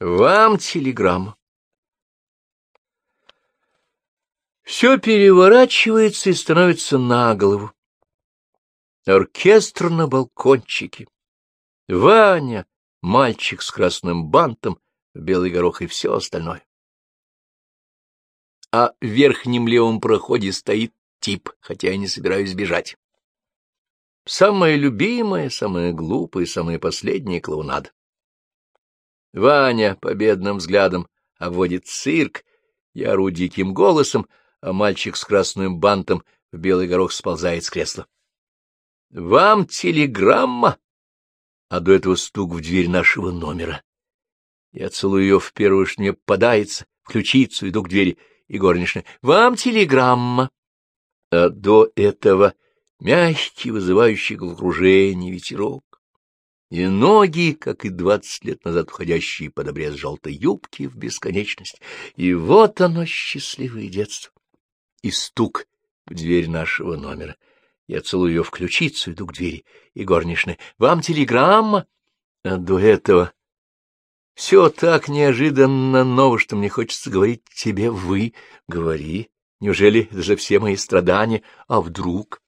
Вам телеграмма. Все переворачивается и становится на голову. Оркестр на балкончике. Ваня, мальчик с красным бантом, белый горох и все остальное. А в верхнем левом проходе стоит тип, хотя я не собираюсь бежать. Самая любимая, самая глупая, самая последняя клоунада. Ваня победным взглядом обводит цирк, я ору диким голосом, а мальчик с красным бантом в белый горох сползает с кресла. — Вам телеграмма? А до этого стук в дверь нашего номера. Я целую ее в первую, что мне подается, ключицу, иду к двери, и горничная. — Вам телеграмма. А до этого мягкий, вызывающий головокружение ветерок. И ноги, как и двадцать лет назад входящие под обрез желтой юбки в бесконечность. И вот оно, счастливое детство. И стук в дверь нашего номера. Я целую ее в ключицу, иду к двери, и горничная. — Вам телеграмма? А до этого... Все так неожиданно ново, что мне хочется говорить тебе «вы». Говори. Неужели это же все мои страдания? А вдруг?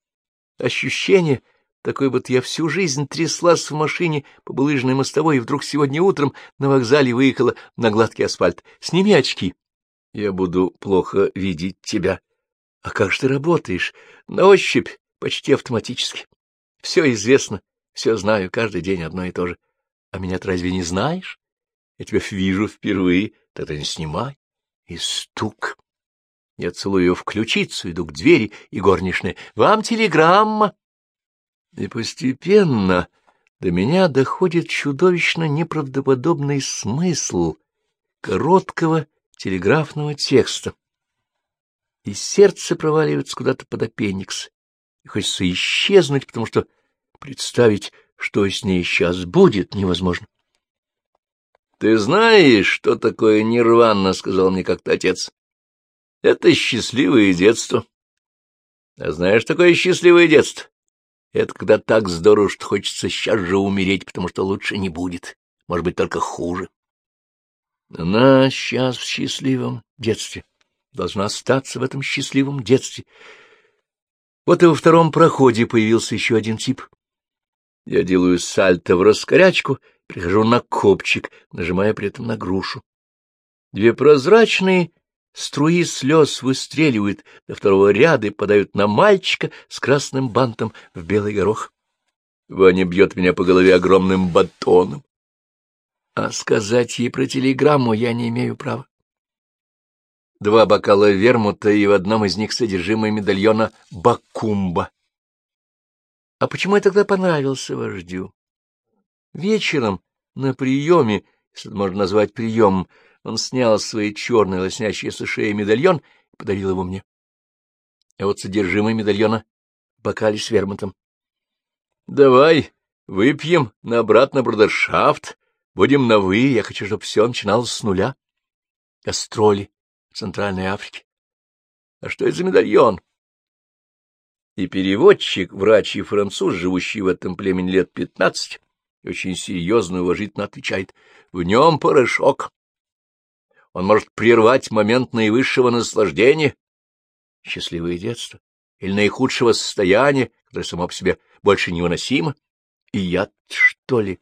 Ощущение такое, вот я всю жизнь тряслась в машине по булыжной мостовой, и вдруг сегодня утром на вокзале выехала на гладкий асфальт. Сними очки. Я буду плохо видеть тебя. А как же ты работаешь? На ощупь, почти автоматически. Все известно, все знаю, каждый день одно и то же. А меня ты разве не знаешь? Я тебя вижу впервые, тогда не снимай. И стук. Я целую ее в ключицу, иду к двери, и горничная. Вам телеграмма. И постепенно до меня доходит чудовищно неправдоподобный смысл короткого телеграфного текста. И сердце проваливается куда-то под аппендикс. И хочется исчезнуть, потому что представить, что с ней сейчас будет, невозможно. — Ты знаешь, что такое нирвана? — сказал мне как-то отец. — Это счастливое детство. А знаешь, такое счастливое детство? Это когда так здорово, что хочется сейчас же умереть, потому что лучше не будет, может быть, только хуже. Она сейчас в счастливом детстве, должна остаться в этом счастливом детстве. Вот и во втором проходе появился еще один тип. Я делаю сальто в раскорячку, прихожу на копчик, нажимая при этом на грушу. Две прозрачные струи слез выстреливают до второго ряда и подают на мальчика с красным бантом в белый горох. Ваня бьет меня по голове огромным батоном. А сказать ей про телеграмму я не имею права. Два бокала вермута, и в одном из них содержимое медальона Бакумба. А почему я тогда понравился вождю? Вечером на приеме, если можно назвать приемом, он снял свои черные лоснящиеся шеи медальон и подарил его мне. А вот содержимое медальона в бокале с вермутом. — Давай выпьем на обратно бродершафт, будем на «вы», я хочу, чтобы все начиналось с нуля. Гастроли в Центральной Африке. А что это за медальон? И переводчик, врач и француз, живущий в этом племени лет пятнадцать, очень серьезно и уважительно отвечает. В нем порошок. Он может прервать момент наивысшего наслаждения, счастливое детство, или наихудшего состояния, которое само по себе больше невыносимо. И яд, что ли?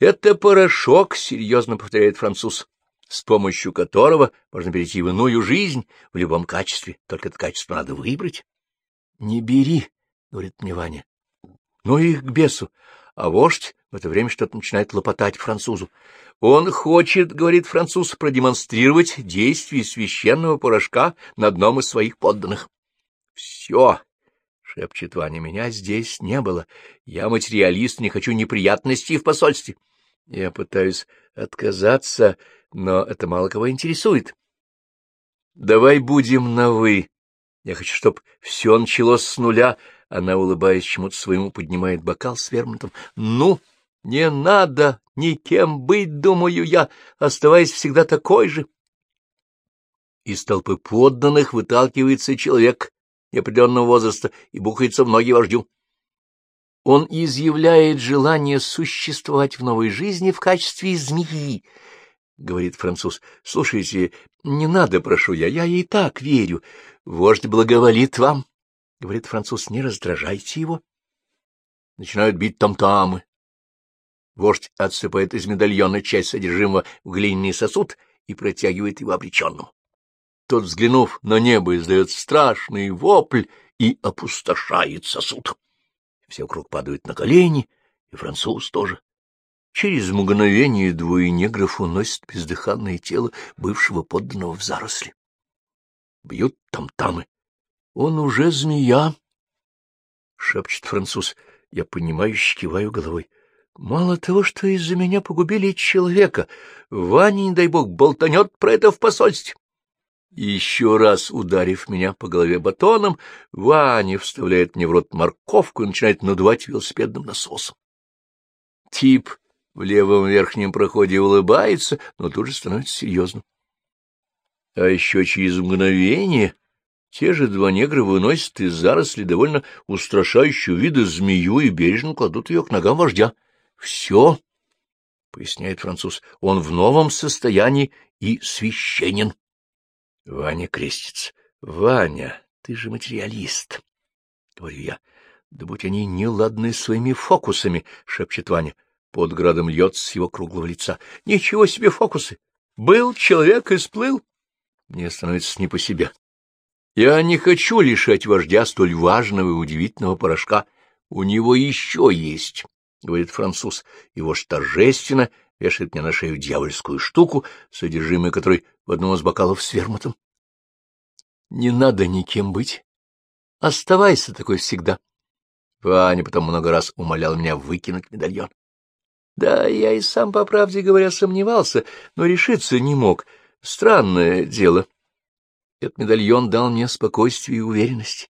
Это порошок, — серьезно повторяет француз с помощью которого можно перейти в иную жизнь в любом качестве, только это качество надо выбрать. — Не бери, — говорит мне Ваня. — Ну и к бесу. А вождь в это время что-то начинает лопотать французу. Он хочет, — говорит француз, — продемонстрировать действие священного порошка на одном из своих подданных. — Все, — шепчет Ваня, — меня здесь не было. Я материалист, не хочу неприятностей в посольстве. Я пытаюсь отказаться, но это мало кого интересует. Давай будем на «вы». Я хочу, чтобы все началось с нуля. Она, улыбаясь чему-то своему, поднимает бокал с вермутом. Ну, не надо никем быть, думаю я, оставаясь всегда такой же. Из толпы подданных выталкивается человек неопределенного возраста и бухается в ноги вождю. Он изъявляет желание существовать в новой жизни в качестве змеи, — говорит француз. — Слушайте, не надо, прошу я, я ей так верю. Вождь благоволит вам, — говорит француз, — не раздражайте его. Начинают бить там-тамы. Вождь отсыпает из медальона часть содержимого в глиняный сосуд и протягивает его обреченному. Тот, взглянув на небо, издает страшный вопль и опустошает сосуд. Все вокруг падают на колени, и француз тоже. Через мгновение двое негров уносят бездыханное тело бывшего подданного в заросли. Бьют там-тамы. Он уже змея, — шепчет француз. Я понимающе киваю головой. Мало того, что из-за меня погубили человека, Ваня, не дай бог, болтанет про это в посольстве. Еще раз ударив меня по голове батоном, Ваня вставляет мне в рот морковку и начинает надувать велосипедным насосом. Тип в левом верхнем проходе улыбается, но тут же становится серьезным. А еще через мгновение те же два негра выносят из заросли довольно устрашающую вида змею и бережно кладут ее к ногам вождя. — Все, — поясняет француз, — он в новом состоянии и священен. Ваня крестится. — Ваня, ты же материалист, — говорю я. — Да будь они неладны своими фокусами, — шепчет Ваня. Под градом льется с его круглого лица. — Ничего себе фокусы! Был человек и сплыл. Мне становится не по себе. Я не хочу лишать вождя столь важного и удивительного порошка. У него еще есть. — говорит француз, и вождь торжественно вешает мне на шею дьявольскую штуку, содержимое которой в одном из бокалов с вермутом. — Не надо никем быть. Оставайся такой всегда. Ваня потом много раз умолял меня выкинуть медальон. Да, я и сам, по правде говоря, сомневался, но решиться не мог. Странное дело. Этот медальон дал мне спокойствие и уверенность,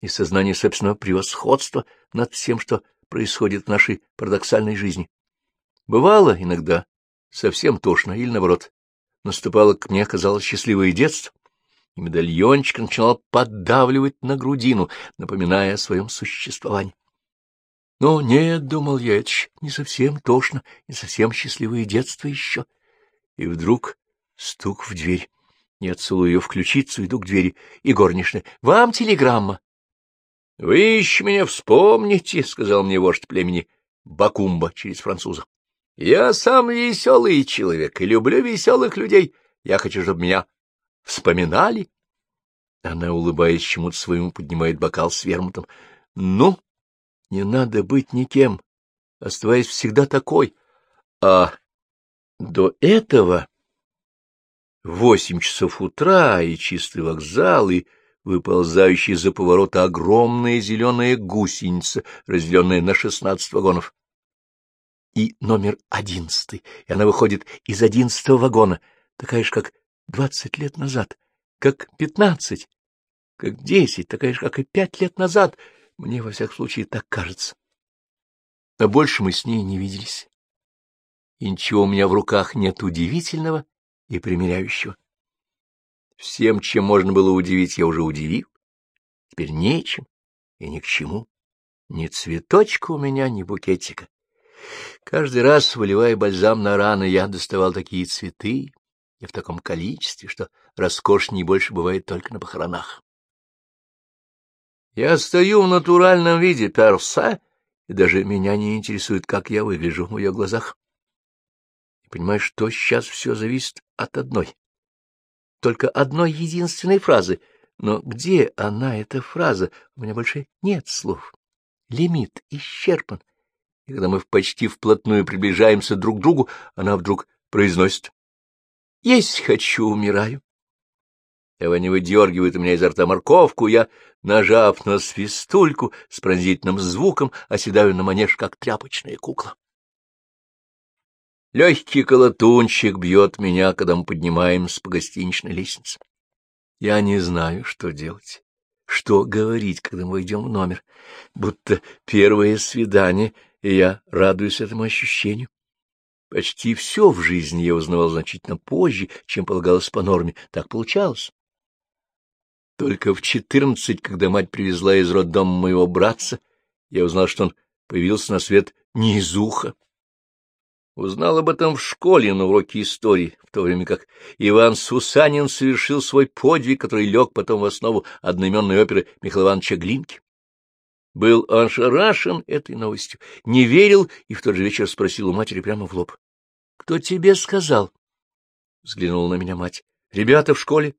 и сознание собственного превосходства над всем, что происходит в нашей парадоксальной жизни. Бывало иногда совсем тошно, или наоборот, наступало к мне, казалось, счастливое детство, и медальончик начинал поддавливать на грудину, напоминая о своем существовании. Но нет, — думал я, — это не совсем тошно, не совсем счастливое детство еще. И вдруг стук в дверь. Не отцелую ее включиться, иду к двери, и горничная. — Вам телеграмма. — Вы еще меня вспомните, — сказал мне вождь племени Бакумба через француза. — Я сам веселый человек и люблю веселых людей. Я хочу, чтобы меня вспоминали. Она, улыбаясь чему-то своему, поднимает бокал с вермутом. — Ну, не надо быть никем, оставаясь всегда такой. А до этого восемь часов утра и чистый вокзал, и выползающая за поворота огромная зеленая гусеница, разделенная на шестнадцать вагонов. И номер одиннадцатый, и она выходит из одиннадцатого вагона, такая же, как двадцать лет назад, как пятнадцать, как десять, такая же, как и пять лет назад. Мне, во всяком случае, так кажется. А больше мы с ней не виделись. И ничего у меня в руках нет удивительного и примиряющего. Всем, чем можно было удивить, я уже удивил. Теперь нечем и ни к чему. Ни цветочка у меня, ни букетика. Каждый раз, выливая бальзам на раны, я доставал такие цветы, и в таком количестве, что роскошней больше бывает только на похоронах. Я стою в натуральном виде перса, и даже меня не интересует, как я выгляжу в ее глазах. Понимаешь, что сейчас все зависит от одной только одной единственной фразы. Но где она, эта фраза? У меня больше нет слов. Лимит исчерпан. И когда мы почти вплотную приближаемся друг к другу, она вдруг произносит «Есть хочу, умираю». Эва не выдергивает у меня изо рта морковку, я, нажав на свистульку, с пронзительным звуком оседаю на манеж, как тряпочная кукла. Легкий колотунчик бьет меня, когда мы поднимаемся по гостиничной лестнице. Я не знаю, что делать, что говорить, когда мы войдем в номер, будто первое свидание, и я радуюсь этому ощущению. Почти все в жизни я узнавал значительно позже, чем полагалось по норме. Так получалось. Только в четырнадцать, когда мать привезла из роддома моего братца, я узнал, что он появился на свет не из уха. Узнал об этом в школе на уроке истории, в то время как Иван Сусанин совершил свой подвиг, который лег потом в основу одноименной оперы Михаила Ивановича Глинки. Был ошарашен этой новостью, не верил и в тот же вечер спросил у матери прямо в лоб. — Кто тебе сказал? — взглянула на меня мать. — Ребята в школе.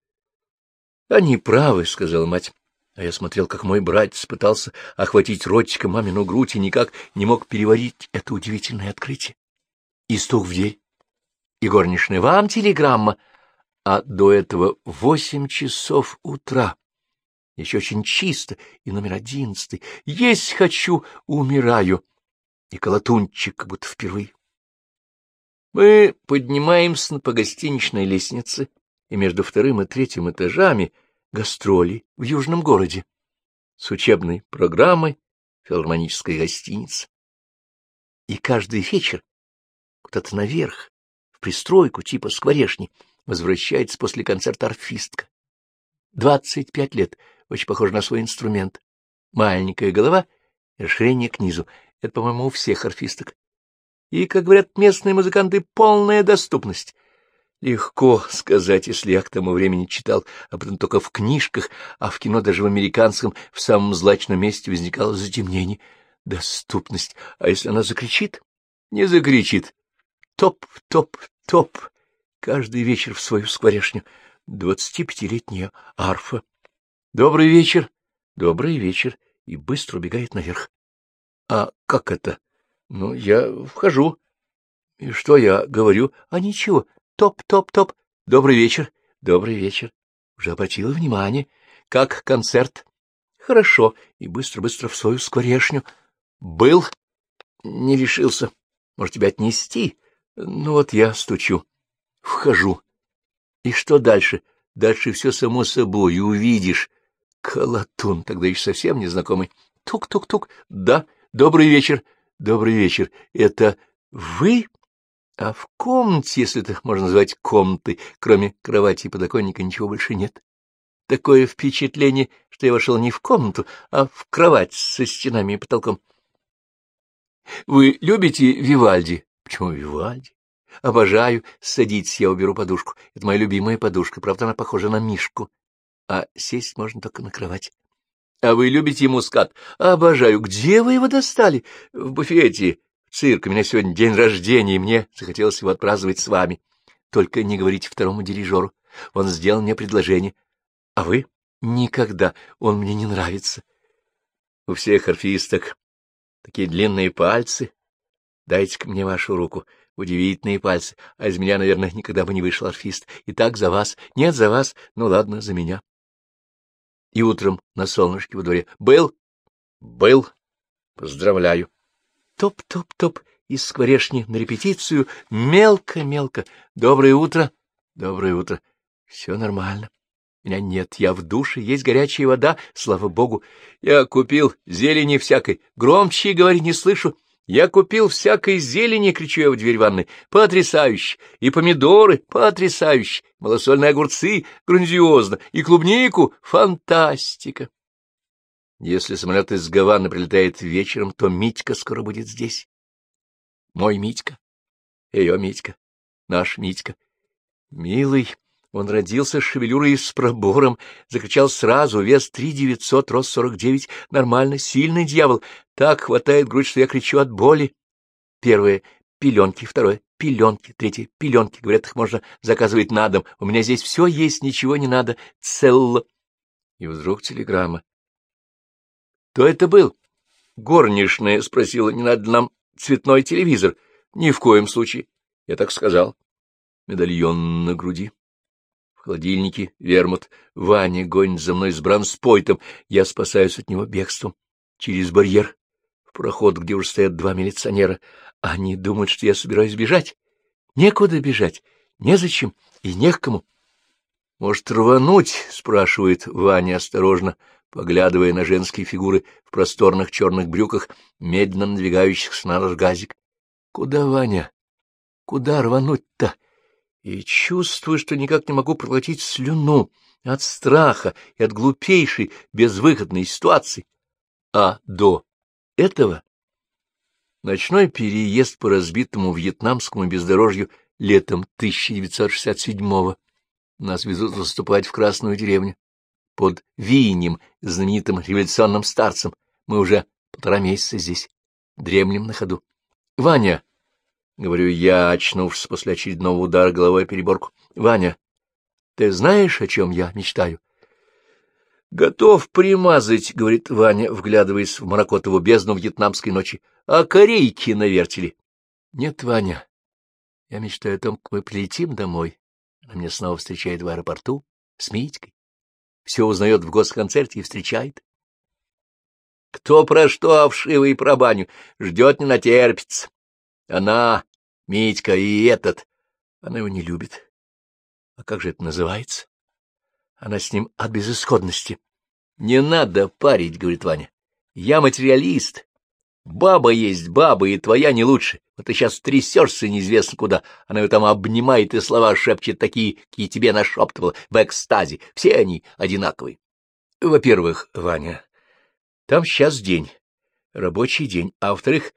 — Они правы, — сказала мать. А я смотрел, как мой братец пытался охватить ротиком мамину грудь и никак не мог переварить это удивительное открытие и стук в дверь. И горничная, вам телеграмма. А до этого восемь часов утра. Еще очень чисто. И номер одиннадцатый. Есть хочу, умираю. И колотунчик, как будто впервые. Мы поднимаемся по гостиничной лестнице, и между вторым и третьим этажами гастроли в южном городе с учебной программой филармонической гостиницы. И каждый вечер куда-то наверх, в пристройку типа скворешни, возвращается после концерта орфистка. Двадцать пять лет, очень похож на свой инструмент. Маленькая голова и расширение к низу. Это, по-моему, у всех орфисток. И, как говорят местные музыканты, полная доступность. Легко сказать, если я к тому времени читал об этом только в книжках, а в кино даже в американском в самом злачном месте возникало затемнение. Доступность. А если она закричит? Не закричит. Топ-топ-топ. Каждый вечер в свою скворечню. Двадцатипятилетняя арфа. Добрый вечер. Добрый вечер. И быстро убегает наверх. А как это? Ну, я вхожу. И что я говорю? А ничего. Топ-топ-топ. Добрый вечер. Добрый вечер. Уже обратила внимание. Как концерт? Хорошо. И быстро-быстро в свою скворечню. Был? Не решился. Может, тебя отнести? Ну вот я стучу. Вхожу. И что дальше? Дальше все само собой, увидишь. Колотун, тогда еще совсем незнакомый. Тук-тук-тук. Да, добрый вечер. Добрый вечер. Это вы? А в комнате, если это можно назвать комнатой, кроме кровати и подоконника, ничего больше нет. Такое впечатление, что я вошел не в комнату, а в кровать со стенами и потолком. — Вы любите Вивальди? Почему Вивальди? Обожаю. Садитесь, я уберу подушку. Это моя любимая подушка. Правда, она похожа на мишку. А сесть можно только на кровать. А вы любите мускат? Обожаю. Где вы его достали? В буфете. Цирк. У меня сегодня день рождения, и мне захотелось его отпраздновать с вами. Только не говорите второму дирижеру. Он сделал мне предложение. А вы? Никогда. Он мне не нравится. У всех орфисток такие длинные пальцы, Дайте-ка мне вашу руку. Удивительные пальцы. А из меня, наверное, никогда бы не вышел орфист. И так за вас. Нет, за вас. Ну, ладно, за меня. И утром на солнышке во дворе. Был? Был. Поздравляю. Топ-топ-топ из скворешни на репетицию. Мелко-мелко. Доброе утро. Доброе утро. Все нормально. Меня нет, я в душе, есть горячая вода, слава богу. Я купил зелени всякой. Громче говори, не слышу. Я купил всякой зелени, кричу я в дверь ванной. Потрясающе! И помидоры потрясающе! Малосольные огурцы грандиозно! И клубнику фантастика! Если самолет из Гаваны прилетает вечером, то Митька скоро будет здесь. Мой Митька, ее Митька, наш Митька. Милый, он родился с шевелюрой и с пробором, закричал сразу, вес три девятьсот, рост сорок девять, нормально, сильный дьявол. Так хватает грудь, что я кричу от боли. Первое — пеленки, второе — пеленки, третье — пеленки. Говорят, их можно заказывать на дом. У меня здесь все есть, ничего не надо. Целло. И вдруг телеграмма. Кто это был? Горничная спросила, не надо нам цветной телевизор. Ни в коем случае. Я так сказал. Медальон на груди. Холодильнике вермут. Ваня гонит за мной с бранспойтом. Я спасаюсь от него бегством. Через барьер. В проход, где уже стоят два милиционера. Они думают, что я собираюсь бежать. Некуда бежать. Незачем и не к кому. — Может, рвануть? — спрашивает Ваня осторожно, поглядывая на женские фигуры в просторных черных брюках, медленно надвигающихся на наш газик. — Куда, Ваня? Куда рвануть-то? И чувствую, что никак не могу проглотить слюну от страха и от глупейшей, безвыходной ситуации. А до этого Ночной переезд по разбитому вьетнамскому бездорожью летом 1967-го. Нас везут выступать в Красную деревню. Под Винем, знаменитым революционным старцем. Мы уже полтора месяца здесь. Дремлем на ходу. — Ваня, — говорю я, очнувшись после очередного удара головой о переборку, — Ваня, ты знаешь, о чем я мечтаю? — Готов примазать, — говорит Ваня, вглядываясь в Маракотову бездну вьетнамской ночи. — А корейки на вертеле? — Нет, Ваня, я мечтаю о том, как мы прилетим домой. Она меня снова встречает в аэропорту с Митькой. Все узнает в госконцерте и встречает. Кто про что, а вшивый про баню, ждет не натерпится. Она, Митька и этот, она его не любит. А как же это называется? Она с ним от безысходности. — Не надо парить, — говорит Ваня. — Я материалист. Баба есть баба, и твоя не лучше. Вот ты сейчас трясешься неизвестно куда. Она ее там обнимает и слова шепчет такие, какие тебе нашептывала в экстазе. Все они одинаковые. Во-первых, Ваня, там сейчас день, рабочий день, а во-вторых,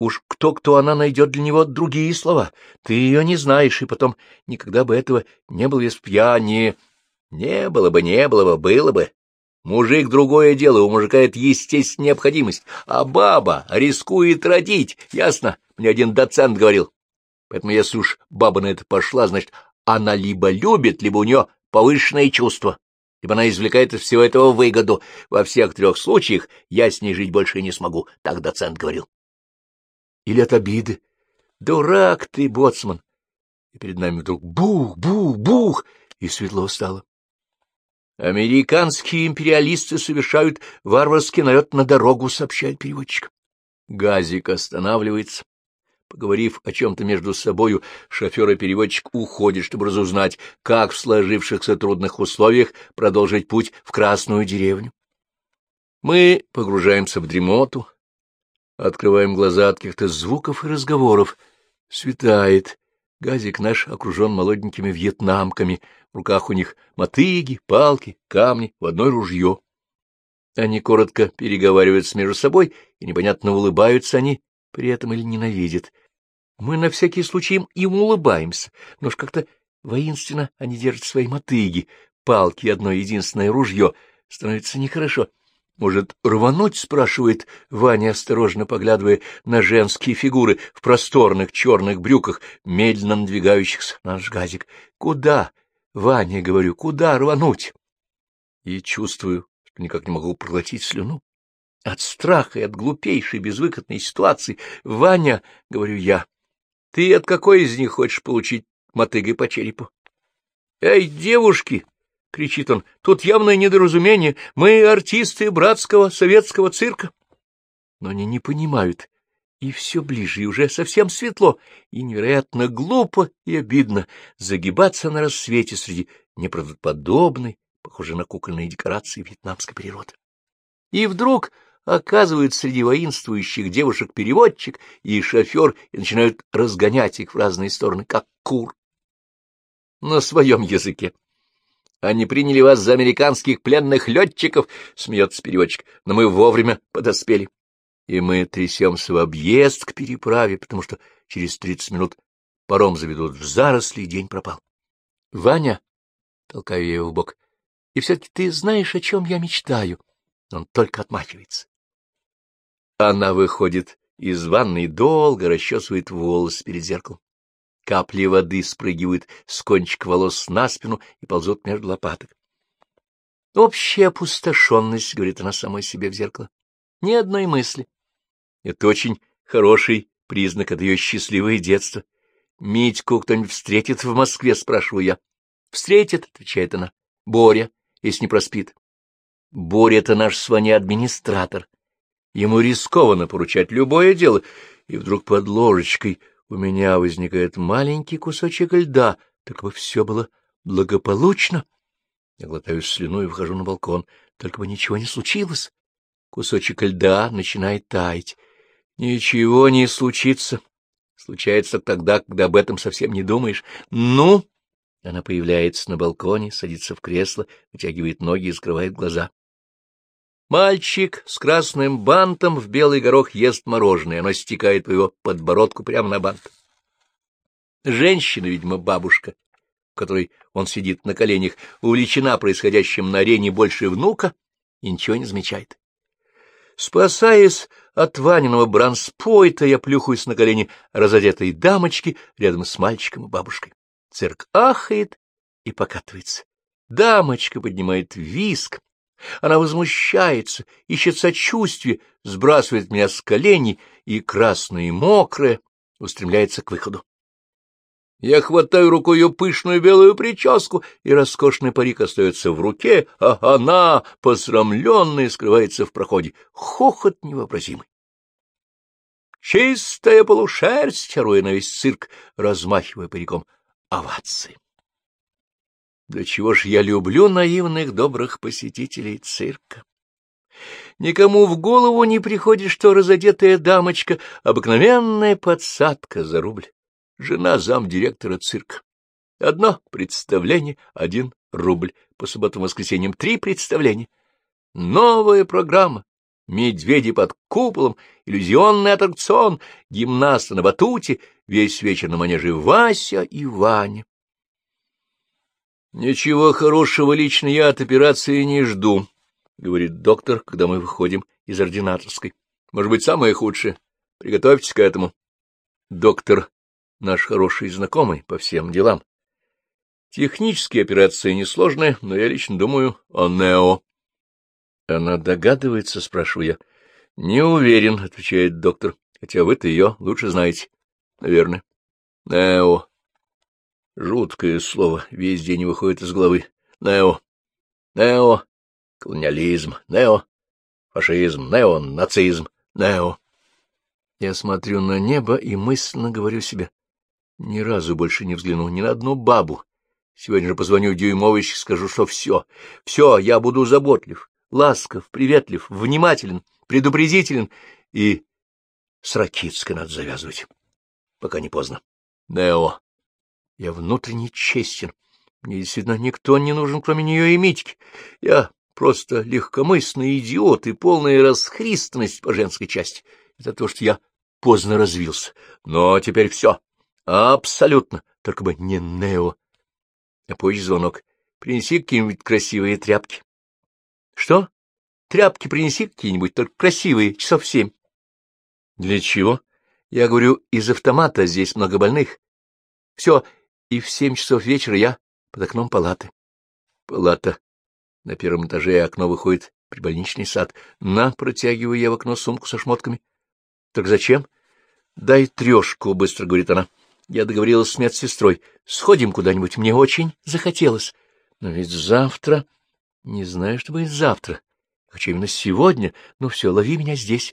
Уж кто-кто она найдет для него другие слова. Ты ее не знаешь, и потом никогда бы этого не было, если б я не... Не было бы, не было бы, было бы. Мужик — другое дело, у мужика это естественная необходимость, а баба рискует родить, ясно? Мне один доцент говорил. Поэтому если уж баба на это пошла, значит, она либо любит, либо у нее повышенное чувство, либо она извлекает из всего этого выгоду. Во всех трех случаях я с ней жить больше не смогу, так доцент говорил или от обиды. Дурак ты, боцман! И перед нами вдруг бух-бух-бух, и светло стало. Американские империалисты совершают варварский налет на дорогу, сообщает переводчик. Газик останавливается. Поговорив о чем-то между собою, шофер и переводчик уходят, чтобы разузнать, как в сложившихся трудных условиях продолжить путь в Красную деревню. Мы погружаемся в дремоту, Открываем глаза от каких-то звуков и разговоров. Светает. Газик наш окружен молоденькими вьетнамками. В руках у них мотыги, палки, камни, в одной ружье. Они коротко переговариваются между собой, и непонятно, улыбаются они при этом или ненавидят. Мы на всякий случай им улыбаемся, но уж как-то воинственно они держат свои мотыги, палки и одно единственное ружье. Становится нехорошо. Может, рвануть, спрашивает Ваня, осторожно поглядывая на женские фигуры в просторных черных брюках, медленно надвигающихся на наш газик. Куда, Ваня, говорю, куда рвануть? И чувствую, что никак не могу проглотить слюну. От страха и от глупейшей безвыходной ситуации. Ваня, говорю я, ты от какой из них хочешь получить мотыгой по черепу? Эй, девушки! — кричит он. — Тут явное недоразумение. Мы артисты братского советского цирка. Но они не понимают. И все ближе, и уже совсем светло, и невероятно глупо и обидно загибаться на рассвете среди неправдоподобной, похожей на кукольные декорации вьетнамской природы. И вдруг оказывается среди воинствующих девушек переводчик и шофер, и начинают разгонять их в разные стороны, как кур. На своем языке. Они приняли вас за американских пленных летчиков, — смеется переводчик, — но мы вовремя подоспели. И мы трясемся в объезд к переправе, потому что через тридцать минут паром заведут в заросли, и день пропал. — Ваня, — толкаю я его в бок, — и все-таки ты знаешь, о чем я мечтаю. Он только отмахивается. Она выходит из ванной долго расчесывает волосы перед зеркалом. Капли воды спрыгивают с кончика волос на спину и ползут между лопаток. Общая опустошенность, — говорит она самой себе в зеркало. Ни одной мысли. Это очень хороший признак от ее счастливое детство. Митьку кто-нибудь встретит в Москве, спрашиваю я. Встретит, — отвечает она. Боря, если не проспит. Боря — это наш с вами администратор. Ему рискованно поручать любое дело, и вдруг под ложечкой у меня возникает маленький кусочек льда, так бы все было благополучно. Я глотаю слюну и вхожу на балкон, только бы ничего не случилось. Кусочек льда начинает таять. Ничего не случится. Случается тогда, когда об этом совсем не думаешь. Ну? Она появляется на балконе, садится в кресло, вытягивает ноги и скрывает глаза. Мальчик с красным бантом в белый горох ест мороженое, оно стекает по его подбородку прямо на бант. Женщина, видимо, бабушка, в которой он сидит на коленях, увлечена происходящим на арене больше внука и ничего не замечает. Спасаясь от Ваниного бранспойта, я плюхаюсь на колени разодетой дамочки рядом с мальчиком и бабушкой. Цирк ахает и покатывается. Дамочка поднимает виск. Она возмущается, ищет сочувствие, сбрасывает меня с коленей и, красная и мокрая, устремляется к выходу. Я хватаю рукой ее пышную белую прическу, и роскошный парик остается в руке, а она, посрамленная, скрывается в проходе. Хохот невообразимый. Чистая полушерсть, на весь цирк, размахивая париком. Овации. Да чего ж я люблю наивных добрых посетителей цирка. Никому в голову не приходит, что разодетая дамочка — обыкновенная подсадка за рубль жена замдиректора цирка. Одно представление — один рубль, по субботам и воскресеньям три представления. Новая программа, медведи под куполом, иллюзионный аттракцион, гимнасты на батуте, весь вечер на манеже Вася и Ваня. «Ничего хорошего лично я от операции не жду», — говорит доктор, когда мы выходим из ординаторской. «Может быть, самое худшее. Приготовьтесь к этому». Доктор наш хороший знакомый по всем делам. Технические операции несложные, но я лично думаю о Нео. Она догадывается, спрашиваю я. Не уверен, отвечает доктор, хотя вы-то ее лучше знаете. Наверное. Нео. Жуткое слово, весь день выходит из головы. Нео. Нео. Колониализм. Нео. Фашизм. Нео. Нацизм. Нео. Я смотрю на небо и мысленно говорю себе. Ни разу больше не взгляну ни на одну бабу. Сегодня же позвоню Дюймович скажу, что все, все, я буду заботлив, ласков, приветлив, внимателен, предупредителен, и с Ракитской надо завязывать, пока не поздно. Нео, я внутренне честен. Мне действительно никто не нужен, кроме нее и Митьки. Я просто легкомысленный идиот и полная расхристанность по женской части. Это то, что я поздно развился. Но теперь все. Абсолютно. Только бы не Нео. А позже звонок. Принеси какие-нибудь красивые тряпки. Что? Тряпки принеси какие-нибудь, только красивые, часов семь. Для чего? Я говорю, из автомата здесь много больных. Все, и в семь часов вечера я под окном палаты. Палата. На первом этаже окно выходит при больничный сад. На, протягиваю я в окно сумку со шмотками. Так зачем? Дай трешку, быстро говорит она. Я договорилась с медсестрой. Сходим куда-нибудь, мне очень захотелось. Но ведь завтра... Не знаю, что будет завтра. Хочу именно сегодня. Ну все, лови меня здесь.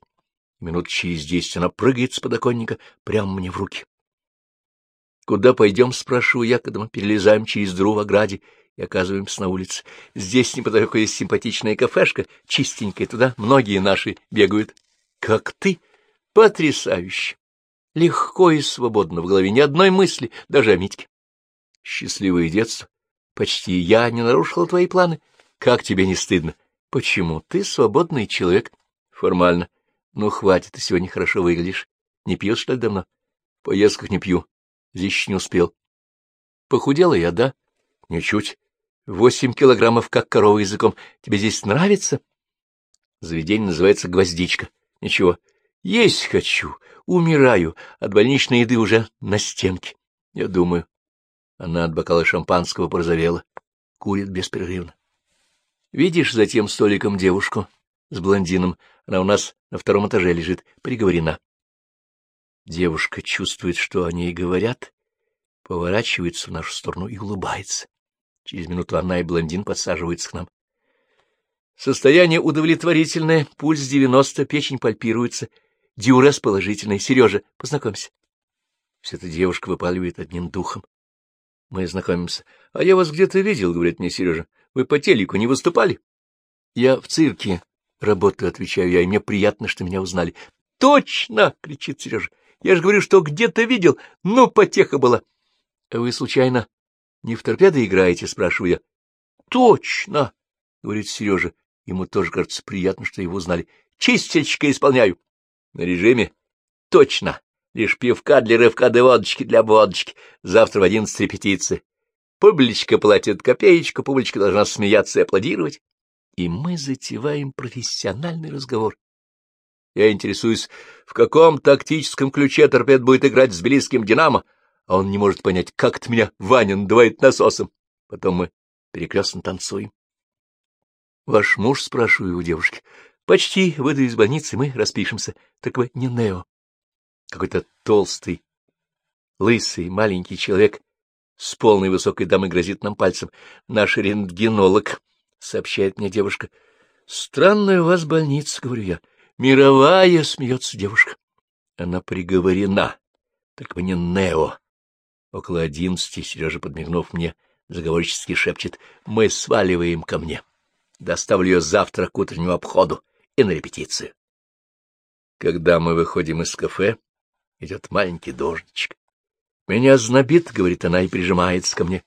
Минут через десять она прыгает с подоконника прямо мне в руки. «Куда пойдем?» — спрашиваю я, когда мы перелезаем через дыру в ограде и оказываемся на улице. Здесь неподалеку есть симпатичная кафешка, чистенькая, туда многие наши бегают. «Как ты? Потрясающе!» Легко и свободно, в голове ни одной мысли, даже о Митьке. Счастливое детство. Почти я не нарушила твои планы. Как тебе не стыдно? Почему? Ты свободный человек. Формально. Ну, хватит, ты сегодня хорошо выглядишь. Не пьешь, что ли, давно? В поездках не пью. Здесь еще не успел. Похудела я, да? Ничуть. Восемь килограммов, как корова языком. Тебе здесь нравится? Заведение называется «Гвоздичка». Ничего. Есть хочу. Умираю, от больничной еды уже на стенке. Я думаю, она от бокала шампанского порозовела, курит беспрерывно. Видишь за тем столиком девушку с блондином? Она у нас на втором этаже лежит, приговорена. Девушка чувствует, что о ней говорят, поворачивается в нашу сторону и улыбается. Через минуту она и блондин подсаживаются к нам. Состояние удовлетворительное, пульс девяносто, печень пальпируется — Диурес положительный. Сережа, познакомься. Вся эта девушка выпаливает одним духом. Мы знакомимся. — А я вас где-то видел, — говорит мне Сережа. — Вы по телеку не выступали? — Я в цирке работаю, — отвечаю я, и мне приятно, что меня узнали. — Точно! — кричит Сережа. — Я же говорю, что где-то видел. Ну, потеха была. — вы, случайно, не в торпеды играете? — спрашиваю я. — Точно! — говорит Сережа Ему тоже кажется приятно, что его узнали. Чистечка исполняю. На режиме? Точно. Лишь пивка для рывка да водочки для водочки. Завтра в одиннадцать репетиции. Публичка платит копеечку, публичка должна смеяться и аплодировать. И мы затеваем профессиональный разговор. Я интересуюсь, в каком тактическом ключе торпед будет играть с Белийским «Динамо», а он не может понять, как это меня Ваня надувает насосом. Потом мы перекрестно танцуем. Ваш муж, спрашиваю у девушки. Почти выйду из больницы, мы распишемся. Так вы не Нео. Какой-то толстый, лысый, маленький человек с полной высокой дамой грозит нам пальцем. Наш рентгенолог, сообщает мне девушка. Странная у вас больница, говорю я. Мировая, смеется девушка. Она приговорена. Так вы не Нео. Около одиннадцати Сережа, подмигнув мне, заговорчески шепчет. Мы сваливаем ко мне. Доставлю ее завтра к утреннему обходу и на репетицию. Когда мы выходим из кафе, идет маленький дождичек. Меня знобит, — говорит она, и прижимается ко мне.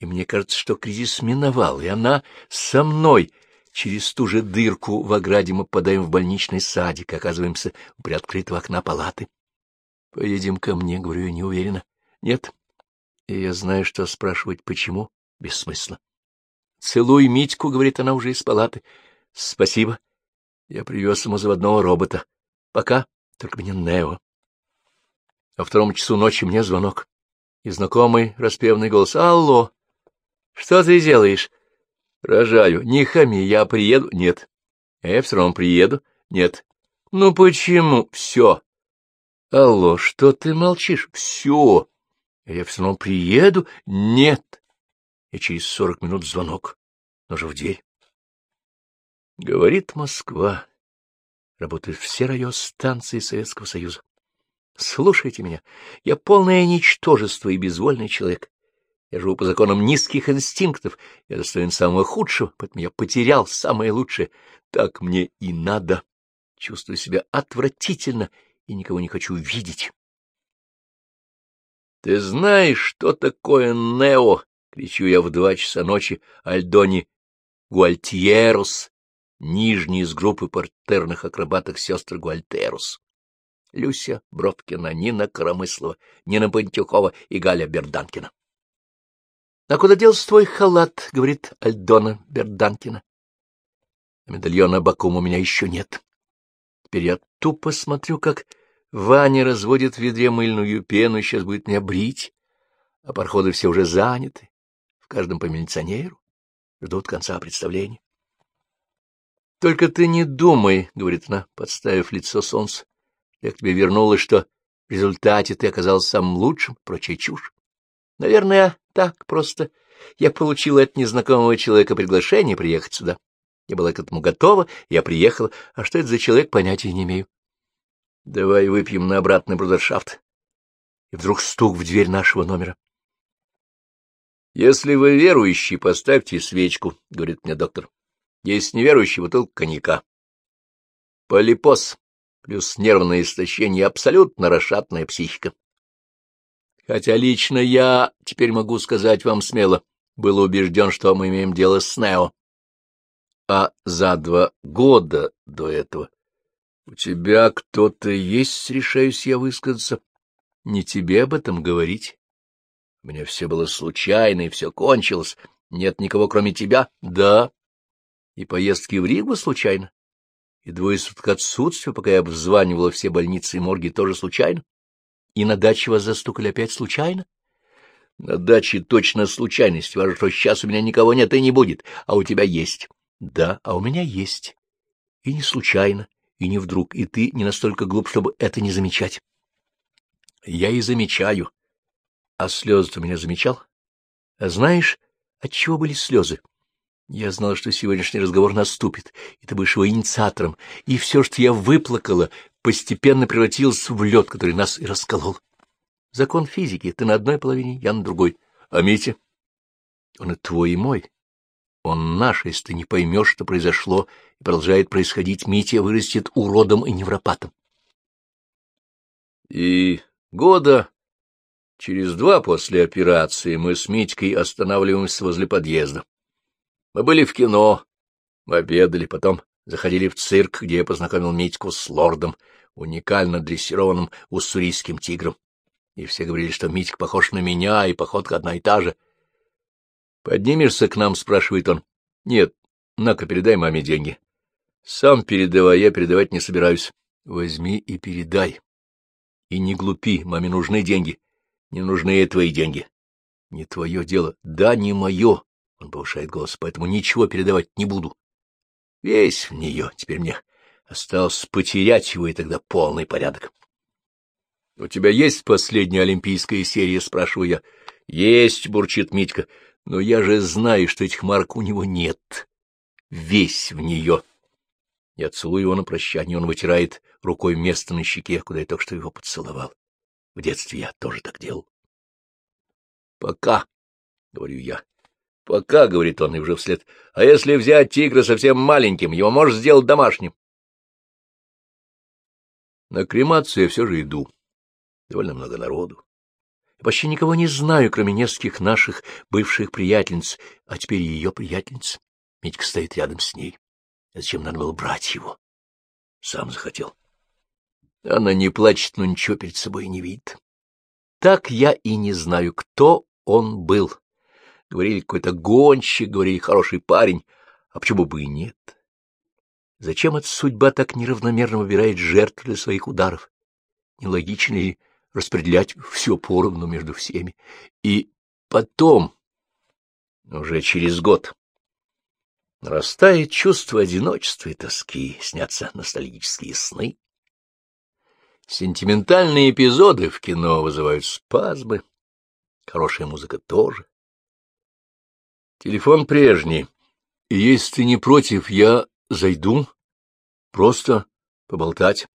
И мне кажется, что кризис миновал, и она со мной. Через ту же дырку в ограде мы попадаем в больничный садик, оказываемся у приоткрытого окна палаты. — Поедем ко мне, — говорю я неуверенно. — Нет. И я знаю, что спрашивать почему бессмысленно. — Целуй Митьку, — говорит она уже из палаты. — Спасибо. Я привез ему заводного робота. Пока, только мне Нео. Во втором часу ночи мне звонок. И знакомый распевный голос. «Алло! Что ты делаешь?» «Рожаю. Не хами, я приеду?» «Нет». «Я все равно приеду?» «Нет». «Ну почему?» «Все». «Алло, что ты молчишь?» «Все». «Я все равно приеду?» «Нет» и через сорок минут звонок, но же в дверь. Говорит Москва. Работают все радиостанции Советского Союза. Слушайте меня, я полное ничтожество и безвольный человек. Я живу по законам низких инстинктов, я достоин самого худшего, поэтому я потерял самое лучшее. Так мне и надо. Чувствую себя отвратительно и никого не хочу видеть. Ты знаешь, что такое Нео? кричу я в два часа ночи Альдони Гуальтьерус, нижний из группы партерных акробаток сестр Гуальтерус. Люся Бровкина, Нина Коромыслова, Нина Пантюхова и Галя Берданкина. — А куда делся твой халат? — говорит Альдона Берданкина. А медальона Бакум у меня еще нет. Теперь я тупо смотрю, как Ваня разводит в ведре мыльную пену, сейчас будет меня брить, а парходы все уже заняты в каждом по милиционеру, ждут конца представления. — Только ты не думай, — говорит она, подставив лицо солнцу. — Я к тебе вернулась, что в результате ты оказался самым лучшим, прочая чушь. Наверное, так просто. Я получила от незнакомого человека приглашение приехать сюда. Я была к этому готова, я приехала. А что это за человек, понятия не имею. Давай выпьем на обратный брудершафт. И вдруг стук в дверь нашего номера. Если вы верующий, поставьте свечку, — говорит мне доктор. Если неверующий, бутылка коньяка. Полипоз плюс нервное истощение — абсолютно расшатная психика. Хотя лично я, теперь могу сказать вам смело, был убежден, что мы имеем дело с Нео. А за два года до этого у тебя кто-то есть, решаюсь я высказаться. Не тебе об этом говорить. Меня все было случайно, и все кончилось. Нет никого, кроме тебя? Да. И поездки в Ригу случайно? И двое суток отсутствия, пока я обзванивала все больницы и морги, тоже случайно? И на даче вас застукали опять случайно? На даче точно случайность. Важно, что сейчас у меня никого нет и не будет, а у тебя есть. Да, а у меня есть. И не случайно, и не вдруг, и ты не настолько глуп, чтобы это не замечать. Я и замечаю. А слезы ты меня замечал? А знаешь, от чего были слезы? Я знала, что сегодняшний разговор наступит, и ты будешь его инициатором, и все, что я выплакала, постепенно превратилось в лед, который нас и расколол. Закон физики, ты на одной половине, я на другой. А Митя? Он и твой, и мой. Он наш, если ты не поймешь, что произошло, и продолжает происходить, Митя вырастет уродом и невропатом. И года Через два после операции мы с Митькой останавливаемся возле подъезда. Мы были в кино. Мы обедали, потом заходили в цирк, где я познакомил Митьку с лордом, уникально дрессированным уссурийским тигром. И все говорили, что Митька похож на меня, и походка одна и та же. «Поднимешься к нам?» — спрашивает он. «Нет, на-ка, передай маме деньги». «Сам передавай, я передавать не собираюсь». «Возьми и передай. И не глупи, маме нужны деньги. Не нужны твои деньги. Не твое дело. Да, не мое. Он повышает голос, поэтому ничего передавать не буду. Весь в нее. Теперь мне осталось потерять его, и тогда полный порядок. — У тебя есть последняя олимпийская серия? — спрашиваю я. — Есть, — бурчит Митька. — Но я же знаю, что этих марок у него нет. Весь в нее. Я целую его на прощание, он вытирает рукой место на щеке, куда я только что его поцеловал. В детстве я тоже так делал. — Пока, — говорю я. — Пока, — говорит он, и уже вслед. — А если взять тигра совсем маленьким, его можешь сделать домашним? На кремацию я все же иду. Довольно много народу. Я почти никого не знаю, кроме нескольких наших бывших приятельниц, а теперь ее приятельниц. Митька стоит рядом с ней. Зачем надо было брать его? Сам захотел. Она не плачет, но ничего перед собой не видит. Так я и не знаю, кто он был. Говорили, какой-то гонщик, говорили, хороший парень. А почему бы и нет? Зачем эта судьба так неравномерно выбирает жертв для своих ударов? Нелогично ли распределять все поровну между всеми? И потом, уже через год, нарастает чувство одиночества и тоски, снятся ностальгические сны. Сентиментальные эпизоды в кино вызывают спазмы, хорошая музыка тоже. Телефон прежний, и если ты не против, я зайду, просто поболтать.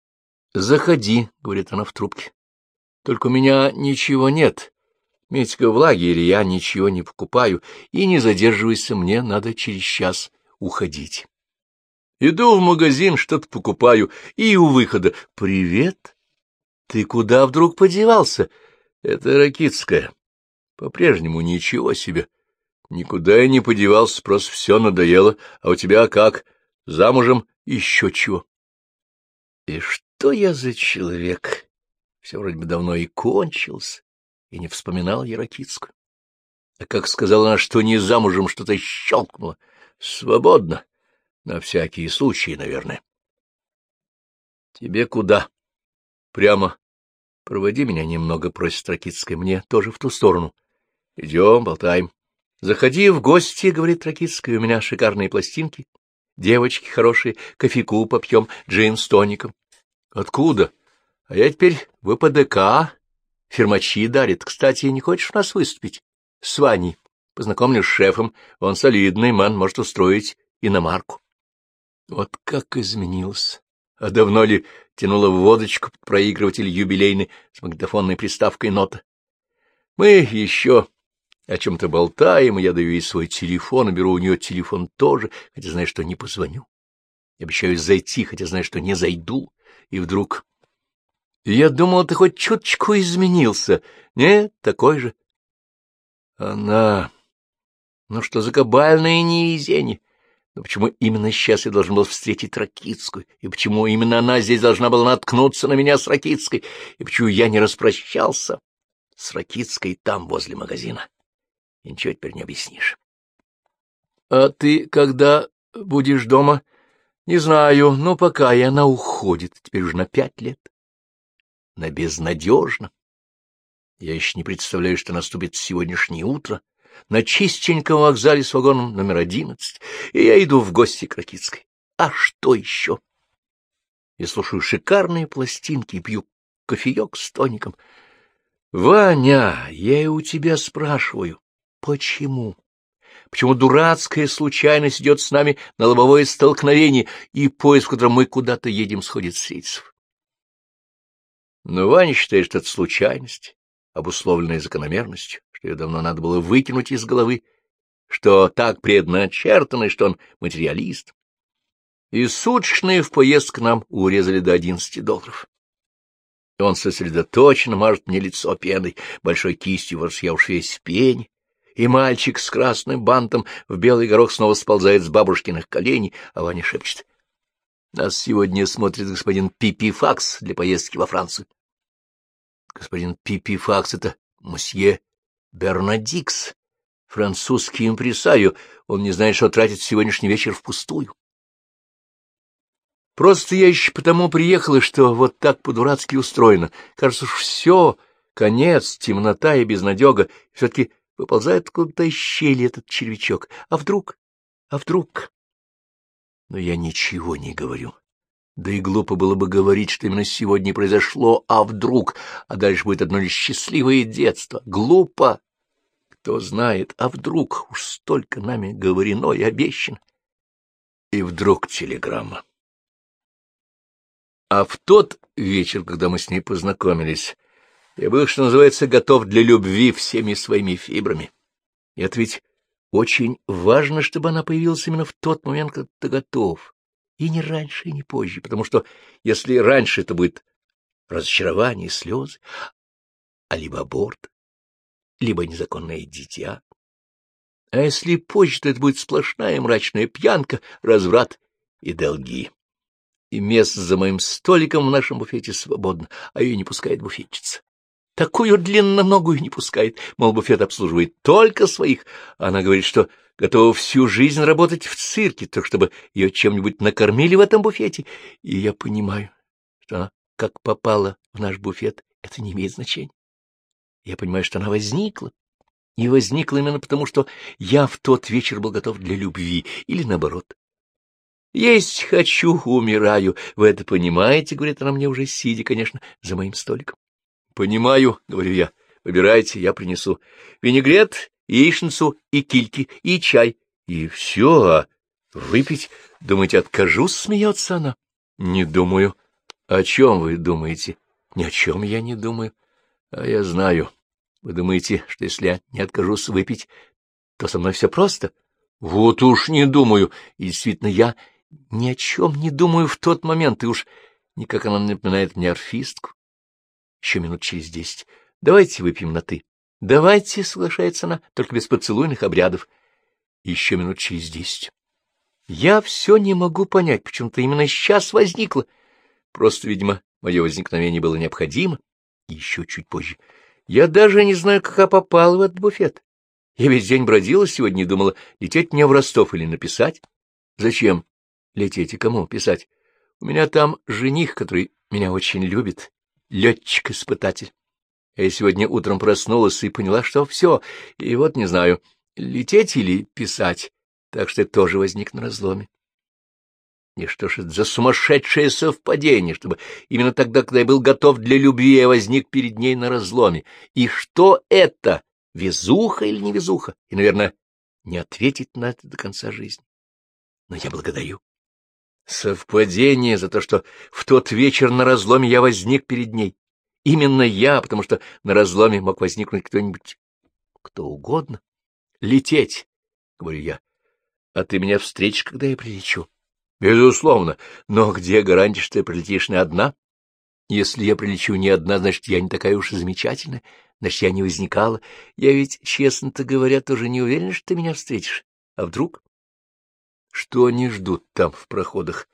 — Заходи, — говорит она в трубке. — Только у меня ничего нет. Медька в лагере, я ничего не покупаю, и не задерживайся, мне надо через час уходить. Иду в магазин, что-то покупаю, и у выхода. «Привет! Ты куда вдруг подевался?» «Это Ракитская. По-прежнему ничего себе. Никуда я не подевался, просто все надоело. А у тебя как? Замужем еще чего?» «И что я за человек? Все вроде бы давно и кончился, и не вспоминал я Ракитскую. А как сказала она, что не замужем, что-то щелкнуло. Свободно. На всякий случай, наверное. — Тебе куда? — Прямо. — Проводи меня немного, — просит Ракитская. — Мне тоже в ту сторону. — Идем, болтаем. — Заходи в гости, — говорит Ракитская. — У меня шикарные пластинки. Девочки хорошие, кофейку попьем, джин с тоником. — Откуда? — А я теперь в ВПДК. Фермачи дарит. Кстати, не хочешь у нас выступить? — С Ваней. Познакомлю с шефом. Он солидный, ман, может устроить иномарку. Вот как изменился! А давно ли тянула в водочку проигрыватель юбилейный с магнитофонной приставкой нота? Мы еще о чем-то болтаем, я даю ей свой телефон, и беру у нее телефон тоже, хотя знаю, что не позвоню. Обещаю зайти, хотя знаю, что не зайду. И вдруг... Я думал, ты хоть чуточку изменился. Нет, такой же. Она... Ну что за кабальное невезение? Но почему именно сейчас я должен был встретить Ракитскую? И почему именно она здесь должна была наткнуться на меня с Ракитской? И почему я не распрощался с Ракитской там, возле магазина? И ничего теперь не объяснишь. — А ты когда будешь дома? — Не знаю, но пока и она уходит, теперь уже на пять лет. На безнадежно. Я еще не представляю, что наступит сегодняшнее утро, на чистеньком вокзале с вагоном номер одиннадцать, и я иду в гости к Ракитской. А что еще? Я слушаю шикарные пластинки и пью кофеек с тоником. Ваня, я и у тебя спрашиваю, почему? Почему дурацкая случайность идет с нами на лобовое столкновение, и поезд, в котором мы куда-то едем, сходит с рельсов? Но Ваня считает, что это случайность, обусловленная закономерностью что ее давно надо было выкинуть из головы, что так предначертано, что он материалист. И суточные в поездку нам урезали до одиннадцати долларов. Он сосредоточенно мажет мне лицо пеной, большой кистью, вот я уж весь пень, и мальчик с красным бантом в белый горох снова сползает с бабушкиных коленей, а Ваня шепчет. Нас сегодня смотрит господин Пипи Факс для поездки во Францию. Господин Пипи Факс — это мсье Бернадикс, французский импресарио. Он не знает, что тратит сегодняшний вечер впустую. Просто я еще потому приехала, что вот так по-дурацки устроено. Кажется, уж все, конец, темнота и безнадега. Все-таки выползает откуда-то из щели этот червячок. А вдруг? А вдруг? Но я ничего не говорю. Да и глупо было бы говорить, что именно сегодня произошло, а вдруг, а дальше будет одно лишь счастливое детство. Глупо! Кто знает, а вдруг уж столько нами говорено и обещано. И вдруг телеграмма. А в тот вечер, когда мы с ней познакомились, я был, что называется, готов для любви всеми своими фибрами. И это ведь очень важно, чтобы она появилась именно в тот момент, когда ты готов. И не раньше, и не позже, потому что если раньше это будет разочарование слезы, а либо аборт, либо незаконное дитя, а если позже, то это будет сплошная мрачная пьянка, разврат и долги и место за моим столиком в нашем буфете свободно, а ее не пускает буфетчица. Такую длинноногую не пускает, мол, буфет обслуживает только своих. Она говорит, что готова всю жизнь работать в цирке, так чтобы ее чем-нибудь накормили в этом буфете. И я понимаю, что она как попала в наш буфет, это не имеет значения. Я понимаю, что она возникла, и возникла именно потому, что я в тот вечер был готов для любви, или наоборот. Есть хочу, умираю. Вы это понимаете, — говорит она мне уже сидя, конечно, за моим столиком. — Понимаю, — говорю я. — Выбирайте, я принесу. Винегрет, яичницу и кильки, и чай. И все, а выпить, думаете, откажусь, — смеется она. — Не думаю. — О чем вы думаете? — Ни о чем я не думаю. — А я знаю. Вы думаете, что если я не откажусь выпить, то со мной все просто? — Вот уж не думаю. И действительно, я ни о чем не думаю в тот момент, и уж никак она напоминает мне орфистку. Еще минут через десять. Давайте выпьем на «ты». Давайте, соглашается она, только без поцелуйных обрядов. Еще минут через десять. Я все не могу понять, почему-то именно сейчас возникло. Просто, видимо, мое возникновение было необходимо. Еще чуть позже. Я даже не знаю, как я попала в этот буфет. Я весь день бродила сегодня и думала, лететь мне в Ростов или написать. Зачем? Лететь и кому писать? У меня там жених, который меня очень любит, летчик-испытатель. Я сегодня утром проснулась и поняла, что все, и вот не знаю, лететь или писать, так что это тоже возник на разломе. И что ж это за сумасшедшее совпадение, чтобы именно тогда, когда я был готов для любви, я возник перед ней на разломе. И что это, везуха или не везуха? И, наверное, не ответить на это до конца жизни. Но я благодарю. Совпадение за то, что в тот вечер на разломе я возник перед ней. Именно я, потому что на разломе мог возникнуть кто-нибудь, кто угодно. Лететь, — говорю я. А ты меня встретишь, когда я прилечу? Безусловно. Но где гарантия, что ты прилетишь не одна? Если я прилечу не одна, значит, я не такая уж и замечательная, значит, я не возникала. Я ведь, честно-то говоря, тоже не уверена, что ты меня встретишь. А вдруг? Что они ждут там, в проходах?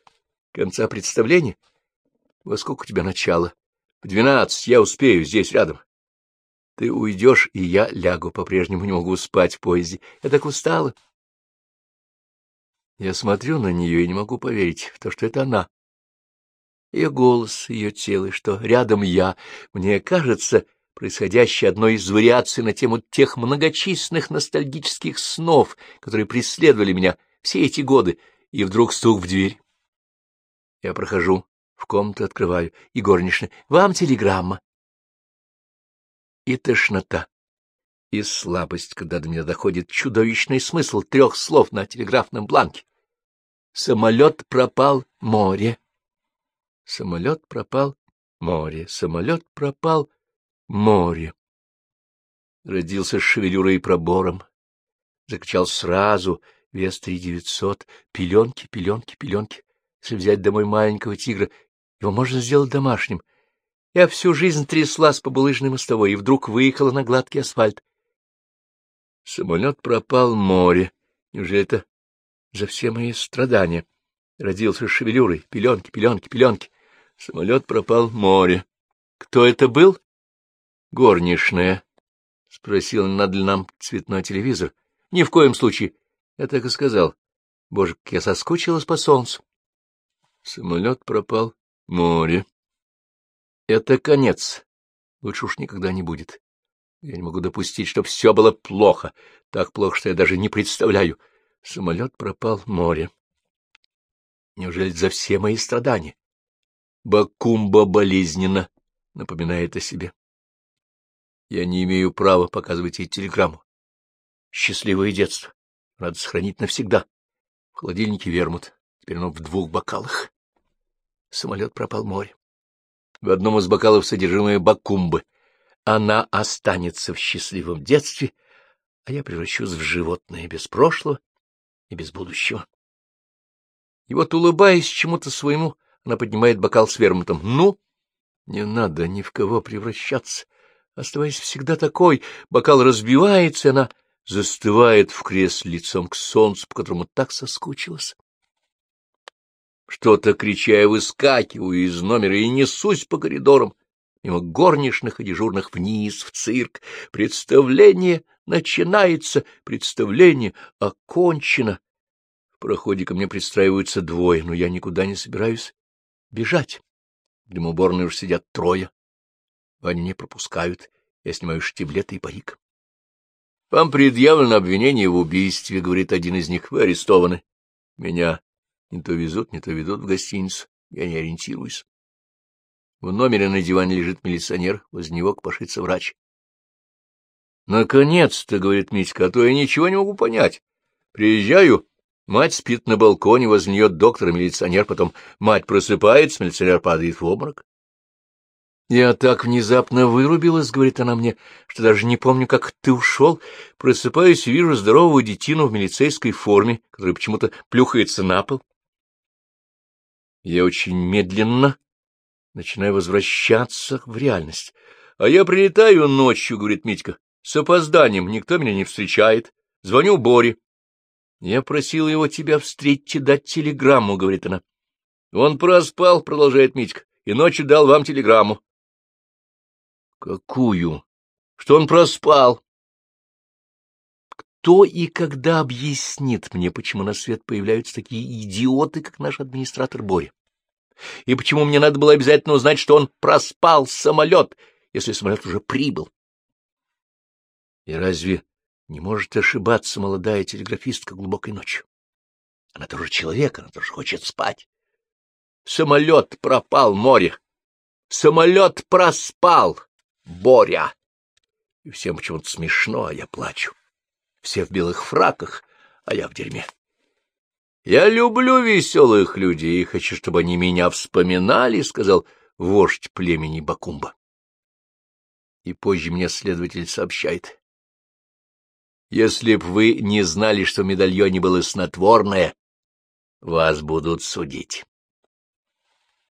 Конца представления? Во сколько у тебя начало? В двенадцать, я успею, здесь рядом. Ты уйдешь, и я лягу, по-прежнему не могу спать в поезде. Я так устала. Я смотрю на нее и не могу поверить в то, что это она. Ее голос, ее тело, что рядом я. Мне кажется, происходящее одной из вариаций на тему тех многочисленных ностальгических снов, которые преследовали меня все эти годы, и вдруг стук в дверь. Я прохожу, в комнату открываю, и горничная. Вам телеграмма. И тошнота, и слабость, когда до меня доходит чудовищный смысл трех слов на телеграфном бланке. Самолет пропал, море. Самолет пропал, море. Самолет пропал, море. Родился с шевелюрой и пробором. Закричал сразу — Вес три девятьсот, пеленки, пеленки, пеленки. Если взять домой маленького тигра, его можно сделать домашним. Я всю жизнь тряслась по булыжной мостовой и вдруг выехала на гладкий асфальт. Самолет пропал море. Неужели это за все мои страдания? Родился шевелюрой, пеленки, пеленки, пеленки. Самолет пропал море. Кто это был? Горничная. Спросил над нам цветной телевизор. Ни в коем случае. Я так и сказал. Боже, как я соскучилась по солнцу. Самолет пропал море. Это конец. Лучше уж никогда не будет. Я не могу допустить, чтобы все было плохо. Так плохо, что я даже не представляю. Самолет пропал море. Неужели за все мои страдания? Бакумба болезненно напоминает о себе. Я не имею права показывать ей телеграмму. Счастливое детство. Надо сохранить навсегда. В холодильнике вермут. Теперь оно в двух бокалах. Самолет пропал море. В одном из бокалов содержимое бакумбы — она останется в счастливом детстве, а я превращусь в животное без прошлого и без будущего. И вот, улыбаясь чему-то своему, она поднимает бокал с вермутом. Ну, не надо ни в кого превращаться. Оставаясь всегда такой, бокал разбивается, и она застывает в кресле лицом к солнцу, по которому так соскучилась. Что-то крича, я выскакиваю из номера и несусь по коридорам мимо горничных и дежурных вниз, в цирк. Представление начинается, представление окончено. В проходе ко мне пристраиваются двое, но я никуда не собираюсь бежать. В дымоуборной уж сидят трое. Они не пропускают. Я снимаю штиблеты и парик. — Вам предъявлено обвинение в убийстве, — говорит один из них. — Вы арестованы. Меня не то везут, не то ведут в гостиницу. Я не ориентируюсь. В номере на диване лежит милиционер, возле него копошится врач. «Наконец-то», — говорит Митька, — «а то я ничего не могу понять. Приезжаю, мать спит на балконе, возле нее доктор и милиционер, потом мать просыпается, милиционер падает в обморок». «Я так внезапно вырубилась», — говорит она мне, — «что даже не помню, как ты ушел. Просыпаюсь и вижу здорового детину в милицейской форме, который почему-то плюхается на пол». Я очень медленно начинаю возвращаться в реальность. — А я прилетаю ночью, — говорит Митька, — с опозданием, никто меня не встречает. Звоню Боре. — Я просил его тебя встретить и дать телеграмму, — говорит она. — Он проспал, — продолжает Митька, — и ночью дал вам телеграмму. — Какую? Что он проспал? Кто и когда объяснит мне, почему на свет появляются такие идиоты, как наш администратор Боря? И почему мне надо было обязательно узнать, что он проспал самолет, если самолет уже прибыл? И разве не может ошибаться молодая телеграфистка глубокой ночью? Она тоже человек, она тоже хочет спать. Самолет пропал море. Самолет проспал, Боря. И всем почему-то смешно, а я плачу. Все в белых фраках, а я в дерьме. Я люблю веселых людей и хочу, чтобы они меня вспоминали, — сказал вождь племени Бакумба. И позже мне следователь сообщает. Если б вы не знали, что в медальоне было снотворное, вас будут судить.